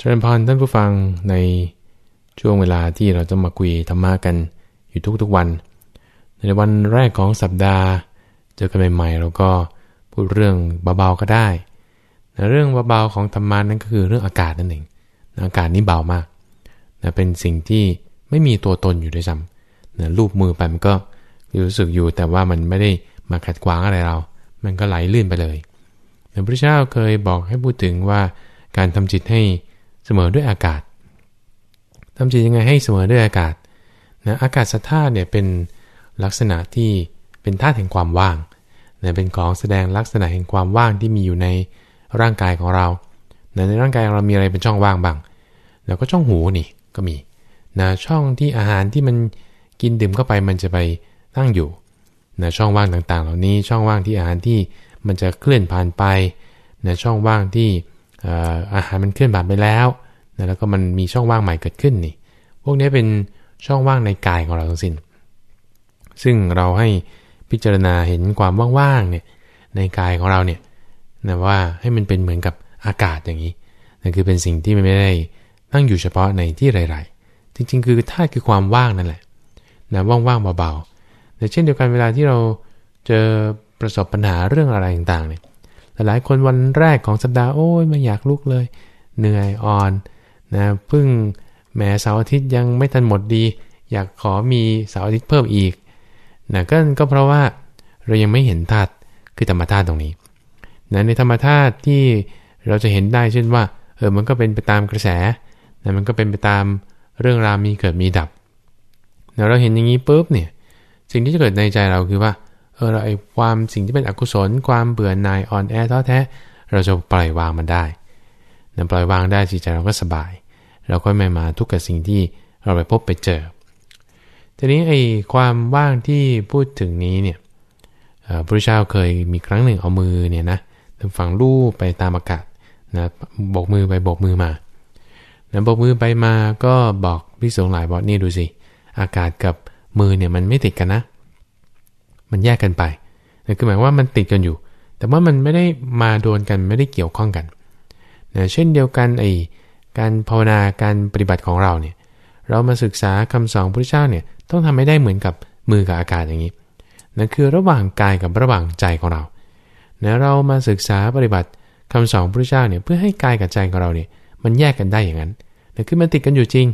เชิญพรท่านผู้ฟังในช่วงเวลาที่เราจะมาคุยธรรมะกันอยู่ทุกๆวัน ในวันแรกของสัปดาห์ เจอกันใหม่ๆเราก็พูดเรื่องเบาๆก็ได้นเรื่องเบาๆของธรรมะนั่นก็คือเรื่องอากาศนั่นเองอากาศนี้เบามากนะเป็นสิ่งที่ไม่มีตัวตนอยู่ด้วยซ้ำนะรูปมือไปมันก็รู้สึกอยู่แต่ว่ามันไม่ได้มาขัดขวางอะไรเรา มันก็ไหลลื่นไปเลยพระพุทธเจ้าเคยบอกให้พูดถึงว่าการทำจิตให้ เสมอด้วยอากาศทำจิตยังไงให้เสมอด้วยอากาศนะอากาศสัทธาเนี่ยเป็นลักษณะที่เป็นธาตุแห่งความว่างนะเป็นของแสดงลักษณะแห่งความว่างที่มีอยู่ในร่างกายของเรานะในร่างกายเรามีอะไรเป็นช่องว่างบ้าง แล้วก็ช่องหูนี่ก็มีนะช่องที่อาหารที่มันกินดื่มเข้าไปมันจะไปตั้งอยู่นะช่องว่างต่างๆ เหล่านี้ช่องว่างที่อาหารที่มันจะเคลื่อนผ่านไปนะช่องว่างที่อาหารมันเคลื่อนผ่านไปแล้ว แล้วก็มันมีช่องว่างใหม่เกิดขึ้นนี่ พวกนี้เป็นช่องว่างในกายของเราทั้งสิ้น ซึ่งเราให้พิจารณาเห็นความว่างๆเนี่ยในกายของเราเนี่ยนะว่าให้มันเป็นเหมือนกับอากาศอย่างนี้นั่นคือเป็นสิ่งที่มันไม่ได้ตั้งอยู่เฉพาะในที่ไรๆ จริง ๆ คือธาตุคือความว่างนั่นแหละนะว่างๆเบาๆแต่เช่นเดียวกันเวลาที่เราเจอประสบปัญหาเรื่องอะไรต่างๆเนี่ยหลายคนวันแรกของสัปดาห์โอ้ยไม่อยากลุกเลย เหนื่อยอ่อน นะพึ่งแม้เสาร์อาทิตย์ยังไม่ทันหมดดี อยากขอมีเสาร์อาทิตย์เพิ่มอีกนะก็ก็เพราะว่าเรายังไม่เห็นธาตุคือธรรมธาตุตรงนี้นะในธรรมธาตุที่เราจะเห็นได้เช่นว่าเออมันก็เป็นไปตามกระแสนะมันก็เป็นไปตามเรื่องราวมีเกิดมีดับนะเราเห็นอย่างนี้ปุ๊บเนี่ยสิ่งที่จะเกิดในใจเราคือว่าเออเราไอความสิ่งที่เป็นอกุศล ความเบื่อหน่ายอ่อนแอท้อแท้ เราจะปล่อยวางมันได้ นะปล่อยวางได้จิตใจเราก็สบาย เราก็ไม่มาทุกข์กับสิ่งที่เราไปพบไปเจอ ทีนี้ไอ้ความว่างที่พูดถึงนี้เนี่ยพระเจ้าเคยมีครั้งหนึ่งเอามือเนี่ยนะฝังลูบไปตามอากาศนะโบกมือไปโบกมือมานะบกมือไปมาก็บอกพี่สงหลายบอกนี่ดูสิ อากาศกับมือเนี่ยมันไม่ติดกันนะ มันแยกกันไปนะคือหมายว่ามันติดกันอยู่ แต่ว่ามันไม่ได้มาโดนกันไม่ได้เกี่ยวข้องกัน นะเช่นเดียวกันไอ้การภาวนาการปฏิบัติของเราเนี่ยเรามาศึกษาคำสอนพระเจ้าเนี่ยต้องทำให้ได้เหมือนกับมือกับอากาศอย่างนี้นั่นคือระหว่างกายกับระหว่างใจของเรานะเรามาศึกษาปฏิบัติคำสอนพระเจ้าเนี่ยเพื่อให้กายกับใจของเราเนี่ยมันแยกกันได้อย่างนั้นนะคือมันติดกันอยู่จริง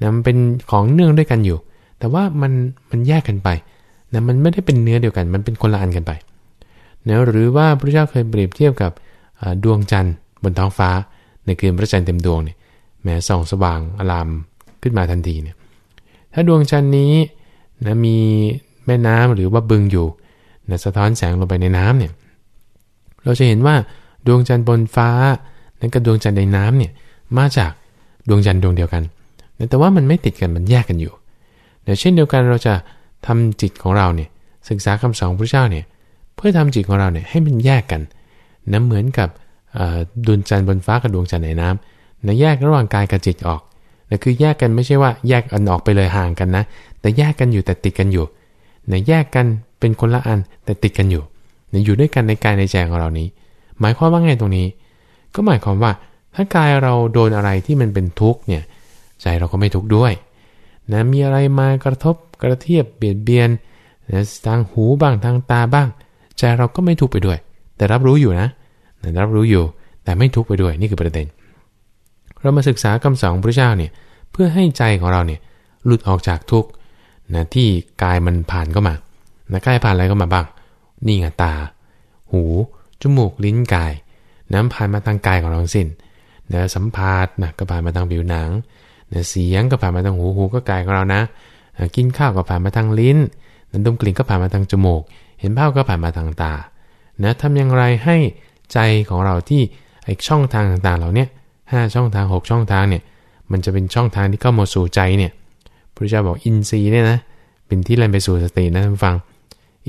นะมันเป็นของเนื่องด้วยกันอยู่ แต่ว่ามันมันแยกกันไปนะมันไม่ได้เป็นเนื้อเดียวกัน มันเป็นคนละอันกันไปนะหรือว่าพระเจ้าเคยเปรียบเทียบกับดวงจันทร์ บนท้องฟ้า ในคืนพระจันทร์เต็มดวงเนี่ยแม้ส่องสว่างอลามขึ้นมาทันทีเนี่ยถ้าดวงจันทร์นี้นะมีแม่น้ำหรือว่าบึงอยู่นะสะท้อนแสงลงไปในน้ำเนี่ยเราจะเห็นว่าดวงจันทร์บนฟ้านั้นกับดวงจันทร์ในน้ำเนี่ยมาจากดวงจันทร์ดวงเดียวกัน แต่ว่ามันไม่ติดกันมันแยกกันอยู่เช่นเดียวกันเราจะทำจิตของเราเนี่ยศึกษาคำสอนพระเจ้าเนี่ยเพื่อทำจิตของเราเนี่ยให้มันแยกกันนะเหมือนกับ ดวงจันทร์บนฟ้ากับดวงจันทร์ในน้ำนะแยกระหว่างกายกับจิตออกนะคือแยกกันไม่ใช่ว่าแยกอันออกไปเลยห่างกันนะ แต่แยกกันอยู่แต่ติดกันอยู่นะแยกกันเป็นคนละอันแต่ติดกันอยู่นะอยู่ด้วยกันในกายในใจของเรานี้ หมายความว่าไงตรงนี้ ก็หมายความว่าถ้ากายเราโดนอะไรที่มันเป็นทุกข์เนี่ยใจเราก็ไม่ทุกข์ด้วยนะมีอะไรมากระทบกระเทียบเบียดเบียนนะทางหูบ้างทางตาบ้าง ใจเราก็ไม่ทุกข์ไปด้วย แต่รับรู้อยู่นะนะ รับรู้อยู่ แต่ไม่ทุกไปด้วยนี่คือประเด็น เรามาศึกษาคำสอนพระเจ้าเนี่ยเพื่อให้ใจของเราเนี่ยหลุดออกจากทุกข์นะที่กายมันผ่านเข้ามานะกายผ่านอะไรเข้ามาบ้าง นี่ไงตา หู จมูก ลิ้น กาย น้ำผ่านมาทางกายของเราสิ้นนะสัมผัสนะก็ผ่านมาทางผิวหนังนะเสียงก็ผ่านมาทางหูหูก็กายของเรานะกินข้าวก็ผ่านมาทางลิ้นนั้นดมกลิ่นก็ผ่านมาทางจมูก เห็นภาพก็ผ่านมาทางตานะทำอย่างไรให้ ใจของเราที่ไอช่องทางต่างๆเหล่านี้ห้าช่องทาง6ช่องทางเนี่ยมันจะเป็นช่องทางที่เข้ามาสู่ใจเนี่ยพระเจ้าบอกอินทรีย์เนี่ยนะเป็นที่แล่นไปสู่สตินะท่านฟัง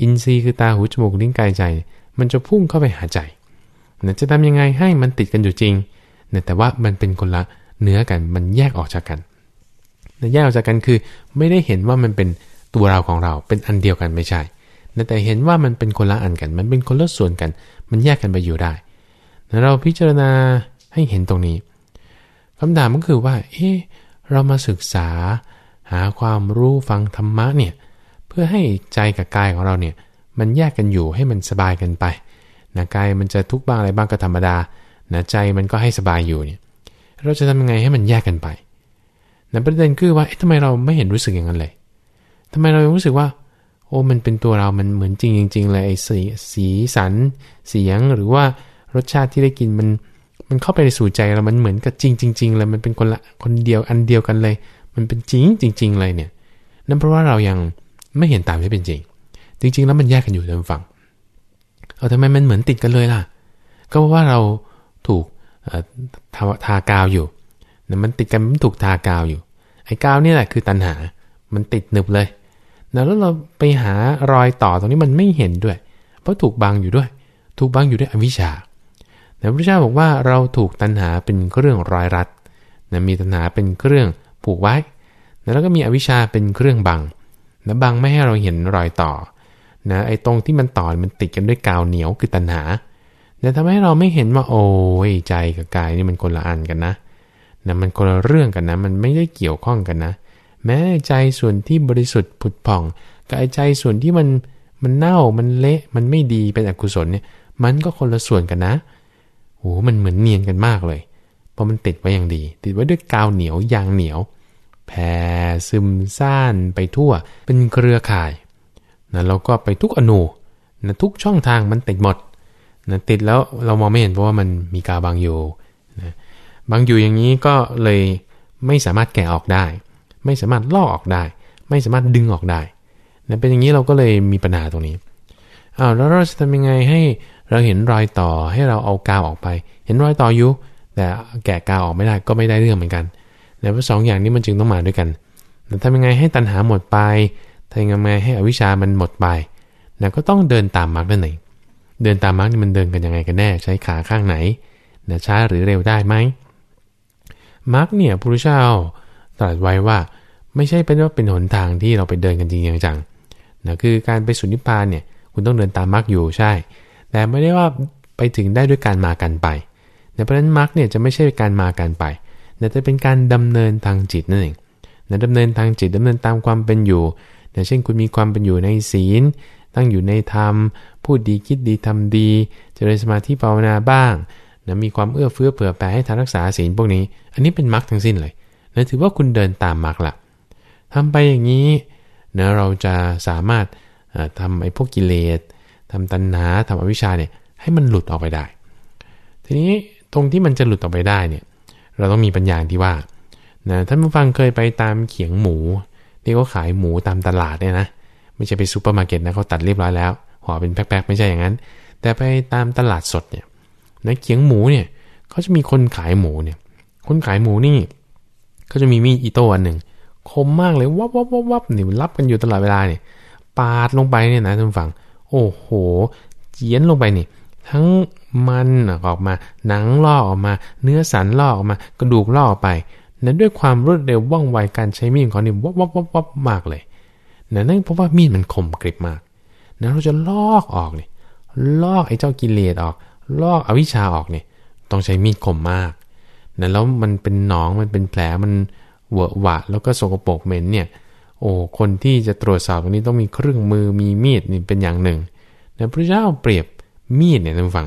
อินทรีย์คือตาหูจมูกลิ้นกายใจ มันจะพุ่งเข้าไปหาใจนะจะทำยังไงให้มันติดกันอยู่จริงนะแต่ว่ามันเป็นคนละเนื้อกันมันแยกออกจากกันแยกออกจากกันคือไม่ได้เห็นว่ามันเป็นตัวเราของเราเป็นอันเดียวกันไม่ใช่ แต่เห็นว่ามันเป็นคนละอันกัน มันเป็นคนละส่วนกัน มันแยกกันไปอยู่ได้ เราพิจารณาให้เห็นตรงนี้คำถามก็คือว่า เอ๊ะ เรามาศึกษาหาความรู้ฟังธรรมะเนี่ย เพื่อให้ใจกับกายของเราเนี่ย มันแยกกันอยู่ให้มันสบายกันไปนะกายมันจะทุกข์บ้างอะไรบ้างก็ธรรมดานะใจมันก็ให้สบายอยู่เนี่ย เราจะทำยังไงให้มันแยกกันไปนะประเด็นคือว่า เอ๊ะทำไมเราไม่เห็นรู้สึกอย่างนั้นเลยทำไมเรารู้สึกว่า โอ้มันเป็นตัวเรามันเหมือนจริงจริงเลยไอ้สีสีสันเสียงหรือว่ารสชาติที่ได้กินมันมันเข้าไปในสู่ใจเรามันเหมือนกับจริงจริงๆเลยมันเป็นคนละคนเดียวอันเดียวกันเลย มันเป็นจริงจริง ๆ เลยเนี่ยนั่นเพราะว่าเรายังไม่เห็นตามที่เป็นจริง จริง ๆ แล้วมันแยกกันอยู่ทางฝั่งเอาทำไมมันเหมือนติดกันเลยล่ะ ก็เพราะว่าเราถูกทาทากาวอยู่มันติดกันมันถูกทากาวอยู่ไอ้กาวนี่แหละคือตัณหา มันติดหนึบเลย แล้วเราไปหารอยต่อตรงนี้มันไม่เห็นด้วย เพราะถูกบังอยู่ด้วย ถูกบังอยู่ด้วยอวิชชาแต่พระเจ้าบอกว่าเราถูกตัณหาเป็นเครื่องรอยรัดนะมีตัณหาเป็นเครื่องผูกไว้ แล้วก็มีอวิชชาเป็นเครื่องบังนะบังไม่ให้เราเห็นรอยต่อนะไอ้ตรงที่มันต่อมันติดกันด้วยกาวเหนียวคือตัณหาแต่ทำให้เราไม่เห็นว่าโอ้ยใจกับกายนี่มันคนละอันกันนะนะมันคนละเรื่องกันนะ มันไม่ได้เกี่ยวข้องกันนะ แม้ใจส่วนที่บริสุทธิ์ผุดผ่องกับใจส่วนที่มันมันเน่ามันเละมันไม่ดีเป็นอกุศลเนี่ย มันก็คนละส่วนกันนะโอ้มันเหมือนเนียนกันมากเลย เพราะมันติดไว้อย่างดี ติดไว้ด้วยกาวเหนียวยางเหนียวแผ่ซึมซ่านไปทั่ว เป็นเครือข่ายนะแล้วก็ไปทุกอนูนะทุกช่องทางมันติดหมดนะติดแล้วเรามองไม่เห็นเพราะว่ามันมีกาวบางอยู่นะบางอยู่อย่างนี้ก็เลยไม่สามารถแกะออกได้ ไม่สามารถลอกออกได้ ไม่สามารถดึงออกได้นะเป็นอย่างนี้เราก็เลยมีปัญหาตรงนี้อ้าวแล้วเราจะทำยังไงให้เราเห็นรอยต่อให้เราเอากาวออกไป เห็นรอยต่ออยู่แต่แกะกาวออกไม่ได้ก็ไม่ได้เรื่องเหมือนกันแต่ว่าสองอย่างนี้มันจึงต้องมาด้วยกันแต่ทำยังไงให้ตัณหาหมดไปทำยังไงให้อวิชามันหมดไปนะก็ต้องเดินตามมรรคนั่นเองเดินตามมารรคนี่มันเดินกันยังไงกันแน่ ใช้ขาข้างไหนนะช้าหรือเร็วได้ไหมมารรคเนี่ยพระพุทธเจ้าตรัสไว้ว่า ไม่ใช่เป็นว่าเป็นหนทางที่เราไปเดินกันจริงจังนะคือการไปสุนิพพานเนี่ยคุณต้องเดินตามมรรคอยู่ใช่ แต่ไม่ได้ว่าไปถึงได้ด้วยการมากันไปแต่เพราะฉะนั้นมรรคเนี่ยจะไม่ใช่การมากันไปแต่จะเป็นการดำเนินทางจิตนั่นเองนะดำเนินทางจิตดำเนินตามความเป็นอยู่นะเช่นคุณมีความเป็นอยู่ในศีล ตั้งอยู่ในธรรม พูดดีคิดดีทำดีเจริญสมาธิภาวนาบ้างนะมีความเอื้อเฟื้อเผื่อแผ่ให้ทานรักษาศีลพวกนี้ อันนี้เป็นมรรคทั้งสิ้นเลยนะถือว่าคุณเดินตามมรรคละ ทำไปอย่างนี้นะเราจะสามารถทำไอ้พวกกิเลสทำตัณหาทำอวิชชาเนี่ยให้มันหลุดออกไปได้ ทีนี้ตรงที่มันจะหลุดออกไปได้เนี่ยเราต้องมีปัญญาที่ว่านะท่านผู้ฟังเคยไปตามเขียงหมูที่เขาขายหมูตามตลาดเนี่ยนะไม่ใช่ไปซูเปอร์มาร์เก็ตนะเขาตัดเรียบร้อยแล้วห่อเป็นแพ็คๆไม่ใช่อย่างนั้น แต่ไปตามตลาดสดเนี่ยในเขียงหมูเนี่ยเขาจะมีคนขายหมูเนี่ยคนขายหมูนี่เขาจะมีมีดอีโต้อันหนึ่ง คมมากเลยวับวับวับวับนี่รับกันอยู่ตลอดเวลาเนี่ยปาดลงไปเนี่ยนะท่านฟัง โอ้โหเจียนลงไปนี่ทั้งมันออกมา หนังลอกออกมา เนื้อสันลอกออกมา กระดูกลอกออกไปนั้นด้วยความรวดเร็วว่องไวการใช้มีดของนี่วับวับวับวับมากเลยนั่นเพราะว่ามีดมันคมกริบมากนั้นเราจะลอกออกเนี่ยลอกไอ้เจ้ากิเลสออก ลอกอวิชชาออกเนี่ยต้องใช้มีดคมมากนั่นแล้วมันเป็นหนองมันเป็นแผลมัน เวอะหวะ แล้วก็สกปรกเหม็นเนี่ยโอ้คนที่จะตรวจสอบตรงนี้ต้องมีเครื่องมือมีมีดนี่เป็นอย่างหนึ่งแต่พระเจ้าเปรียบมีดเนี่ยท่านฟัง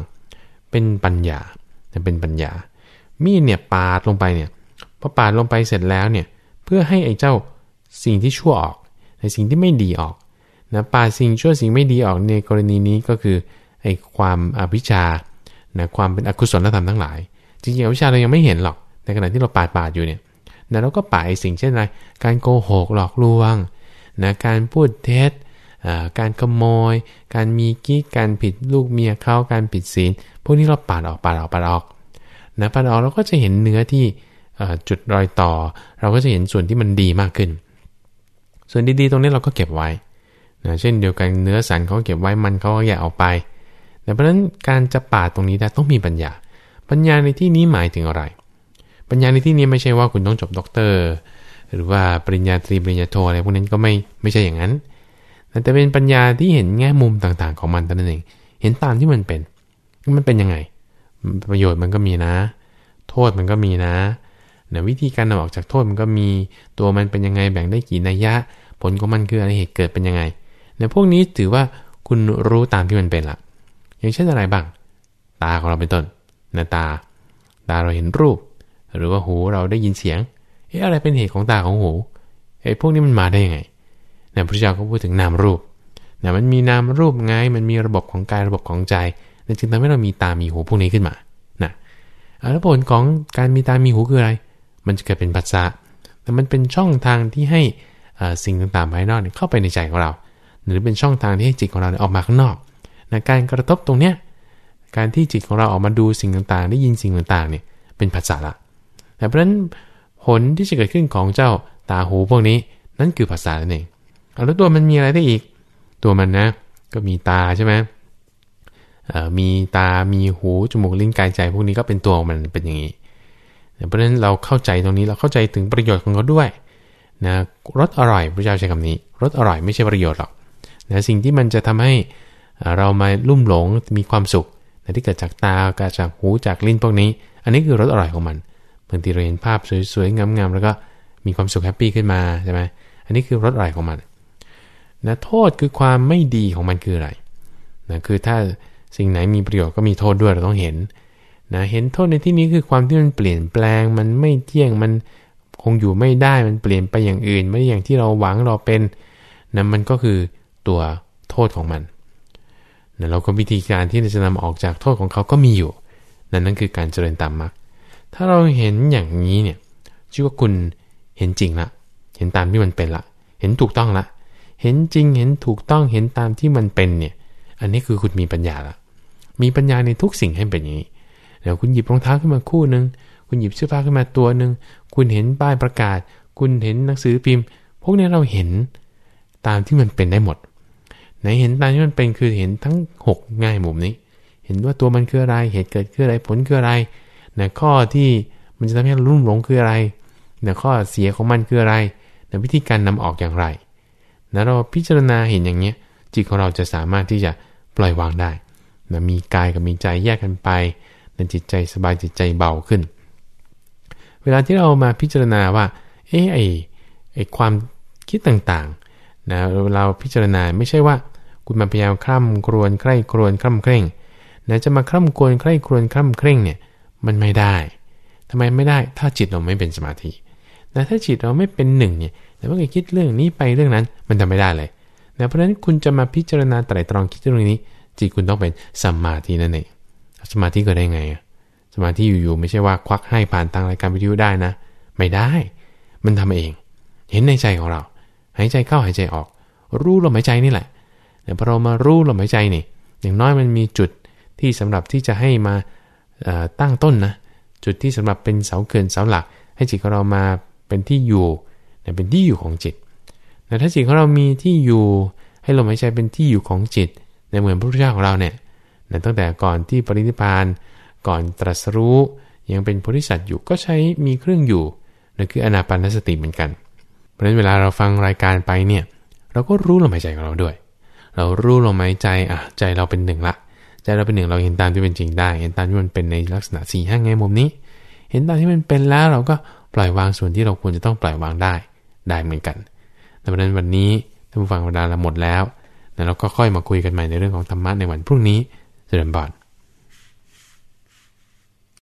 เป็นปัญญาเป็นปัญญา มีดเนี่ยปาดลงไปเนี่ยพอปาดลงไปเสร็จแล้วเนี่ยเพื่อให้ไอ้เจ้าสิ่งที่ชั่วออกในสิ่งที่ไม่ดีออกนะปาดสิ่งชั่วสิ่งไม่ดีออกในกรณีนี้ก็คือไอ้ความอภิชานะความเป็นอกุศลธรรมทั้งหลาย จริงๆอภิชาเรายังไม่เห็นหรอกในขณะที่เราปาดปาดอยู่เนี่ย นะเราก็ปาดไอสิ่งเช่นไร การโกหกหลอกลวงนะการพูดเท็จการขโมย การมีกิ๊กการผิดลูกเมียเขาการผิดศีล พวกนี้เราปาดออกปาดออกปาดออกนะปาดออกเราก็จะเห็นเนื้อที่จุดรอยต่อ เราก็จะเห็นส่วนที่มันดีมากขึ้น ส่วนดีๆ ตรงนี้เราก็เก็บไว้นะเช่นเดียวกันเนื้อสันเขาเก็บไว้มันเขาก็แยกออกไปแต่เพราะฉะนั้นการจะปาดตรงนี้ได้ต้องมีปัญญา ปัญญาในที่นี้หมายถึงอะไร ปัญญาในที่นี้ไม่ใช่ว่าคุณต้องจบด็อกเตอร์ หรือว่าปริญญาตรีปริญญาโทอะไรพวกนั้นก็ไม่ไม่ใช่อย่างนั้นแต่เป็นปัญญาที่เห็นแง่มุมต่างๆ ของมันตนั่นเอง เห็นตามที่มันเป็น มันเป็นยังไง ประโยชน์มันก็มีนะ โทษมันก็มีนะนะวิธีการนำออกจากโทษมันก็มี ตัวมันเป็นยังไง แบ่งได้กี่นัยยะ ผลของมันคืออะไรเหตุเกิดเป็นยังไงในพวกนี้ถือว่าคุณรู้ตามที่มันเป็นละอย่างเช่นอะไรบ้าง ตาของเราเป็นต้นนะตา ตาเราเห็นรูป หรือว่าหูเราได้ยินเสียง เอ๊ะอะไรเป็นเหตุของตาของหูไอ้พวกนี้มันมาได้ยังไงนะพระเจ้าก็พูดถึงนามรูปนะมันมีนามรูปไง มันมีระบบของกายระบบของใจนั่นจึงทำให้เรามีตามีหูพวกนี้ขึ้นมานะแล้วผลของการมีตามีหูคืออะไร มันจะเกิดเป็นปัสสะแต่มันเป็นช่องทางที่ให้สิ่งต่างๆภายนอกเข้าไปในใจของเรา หรือเป็นช่องทางที่ให้จิตของเราออกมาข้างนอกนะการกระทบตรงเนี้ยการที่จิตของเราออกมาดูสิ่งต่างๆ ได้ยินสิ่งต่างๆเนี่ยเป็นปัสสะละ แต่เพราะนั้นผลที่จะเกิดขึ้นของเจ้าตาหูพวกนี้นั่นคือภาษานั่นเองแล้วตัวมันมีอะไรได้อีก ตัวมันนะ ก็มีตาใช่ไหมมีตา มีหู จมูก ลิ้น กายใจ พวกนี้ก็เป็นตัวมันเป็นอย่างนี้ เพราะฉะนั้นเราเข้าใจตรงนี้ เราเข้าใจถึงประโยชน์ของเขาด้วยนะรสอร่อยพระเจ้าใช้คำนี้ รสอร่อยไม่ใช่ประโยชน์หรอกนะสิ่งที่มันจะทำให้เรามาลุ่มหลง มีความสุขนะที่เกิดจากตาเกิดจากหู จากลิ้นพวกนี้ อันนี้คือรสอร่อยของมัน บางทีเราเห็นภาพสวยๆงามๆแล้วก็มีความสุขแฮปปี้ขึ้นมาใช่ไหมอันนี้คือรสอร่อยของมันนะโทษคือความไม่ดีของมันคืออะไรนะคือถ้าสิ่งไหนมีประโยชน์ก็มีโทษด้วยเราต้องเห็นนะเห็นโทษในที่นี้คือความที่มันเปลี่ยนแปลง มันไม่เที่ยงมันคงอยู่ไม่ได้มันเปลี่ยนไปอย่างอื่น ไม่อย่างที่เราหวังเราเป็นนะมันก็คือตัวโทษของมันนะเราก็วิธีการที่จะนำออกจากโทษของเขาก็มีอยู่นั่นนั่นคือการเจริญตามมรรค ถ้าเราเห็นอย่างนี้เนี่ยชื่อว่าคุณเห็นจริงละ เห็นตามที่มันเป็นละ เห็นถูกต้องละ เห็นจริง เห็นถูกต้อง เห็นตามที่มันเป็นเนี่ย อันนี้คือคุณมีปัญญาละ มีปัญญาในทุกสิ่งให้เป็นอย่างนี้เดี๋ยวคุณหยิบรองเท้าขึ้นมาคู่หนึ่ง คุณหยิบเสื้อผ้าขึ้นมาตัวหนึ่ง คุณเห็นป้ายประกาศ คุณเห็นหนังสือพิมพ์ พวกนี้เราเห็นตามที่มันเป็นได้หมด ไหนเห็นตามที่มันเป็นคือเห็นทั้ง 6 ง่ายมุมนี้ เห็นว่าตัวมันคืออะไร เหตุเกิดคืออะไร ผลคืออะไร นะข้อที่มันจะทำให้เราลุ่มหลงคืออะไรนะข้อเสียของมันคืออะไรนะวิธีการนำออกอย่างไรนะเราพิจารณาเห็นอย่างเนี้ยจิตของเราจะสามารถที่จะปล่อยวางได้นะมีกายกับมีใจแยกกันไปนะจิตใจสบายจิตใจเบาขึ้น เวลาที่เรามาพิจารณาว่า เอ๊ะไอไอความคิดต่างๆนะเราพิจารณาไม่ใช่ว่า คุณมาพยายามคร่ำครวญใคร่ครวญคร่ำเคร่งนะจะมาคร่ำครวญใคร่ครวญคร่ำเคร่งเนี่ย มันไม่ได้ทำไมไม่ได้ ถ้าจิตเราไม่เป็นสมาธินะถ้าจิตเราไม่เป็นหนึ่งเนี่ยแต่ว่าคิดเรื่องนี้ไปเรื่องนั้นมันทำไม่ได้เลยนะเพราะฉะนั้นคุณจะมาพิจารณาไตรตรองคิดเรื่องนี้ จิตคุณต้องเป็นสมาธินั่นเองสมาธิเกิดได้ไงสมาธิอยู่ๆไม่ใช่ว่าควักให้ผ่านทางรายการวิทยุได้นะ ไม่ได้ มันทำเอง เห็นในใจของเรา หายใจเข้าหายใจออก รู้ลมหายใจนี่แหละแต่พอเรามารู้ลมหายใจนี่ อย่างน้อยมันมีจุดที่สำหรับที่จะให้มา ตั้งต้นนะจุดที่สำหรับเป็นเสาเกินเสาหลัก ให้จิตของเรามาเป็นที่อยู่เป็นที่อยู่ของจิตแต่ถ้าจิตของเรามีที่อยู่ให้ลมหายใจเป็นที่อยู่ของจิต ในเหมือนพระพุทธเจ้าของเราเนี่ยตั้งแต่ก่อนที่ปรินิพานก่อนตรัสรู้ยังเป็นโพธิสัตว์อยู่ก็ใช้มีเครื่องอยู่นั่นคืออนาปานสติเหมือนกัน เพราะฉะนั้นเวลาเราฟังรายการไปเนี่ยเราก็รู้ลมหายใจของเราด้วย เรารู้ลมหายใจอะใจเราเป็นหนึ่งละ ใจเราเป็นหนึ่งเราเห็นตามที่เป็นจริงได้ เห็นตามที่มันเป็นในลักษณะสี่ห้าไงมุมนี้ เห็นตามที่มันเป็นแล้วเราก็ปล่อยวางส่วนที่เราควรจะต้องปล่อยวางได้ได้เหมือนกันดังนั้นวันนี้ท่านผู้ฟังเวลาเราหมดแล้วแล้วเราก็ค่อยมาคุยกันใหม่ในเรื่องของธรรมะในวันพรุ่งนี้เจริญบอน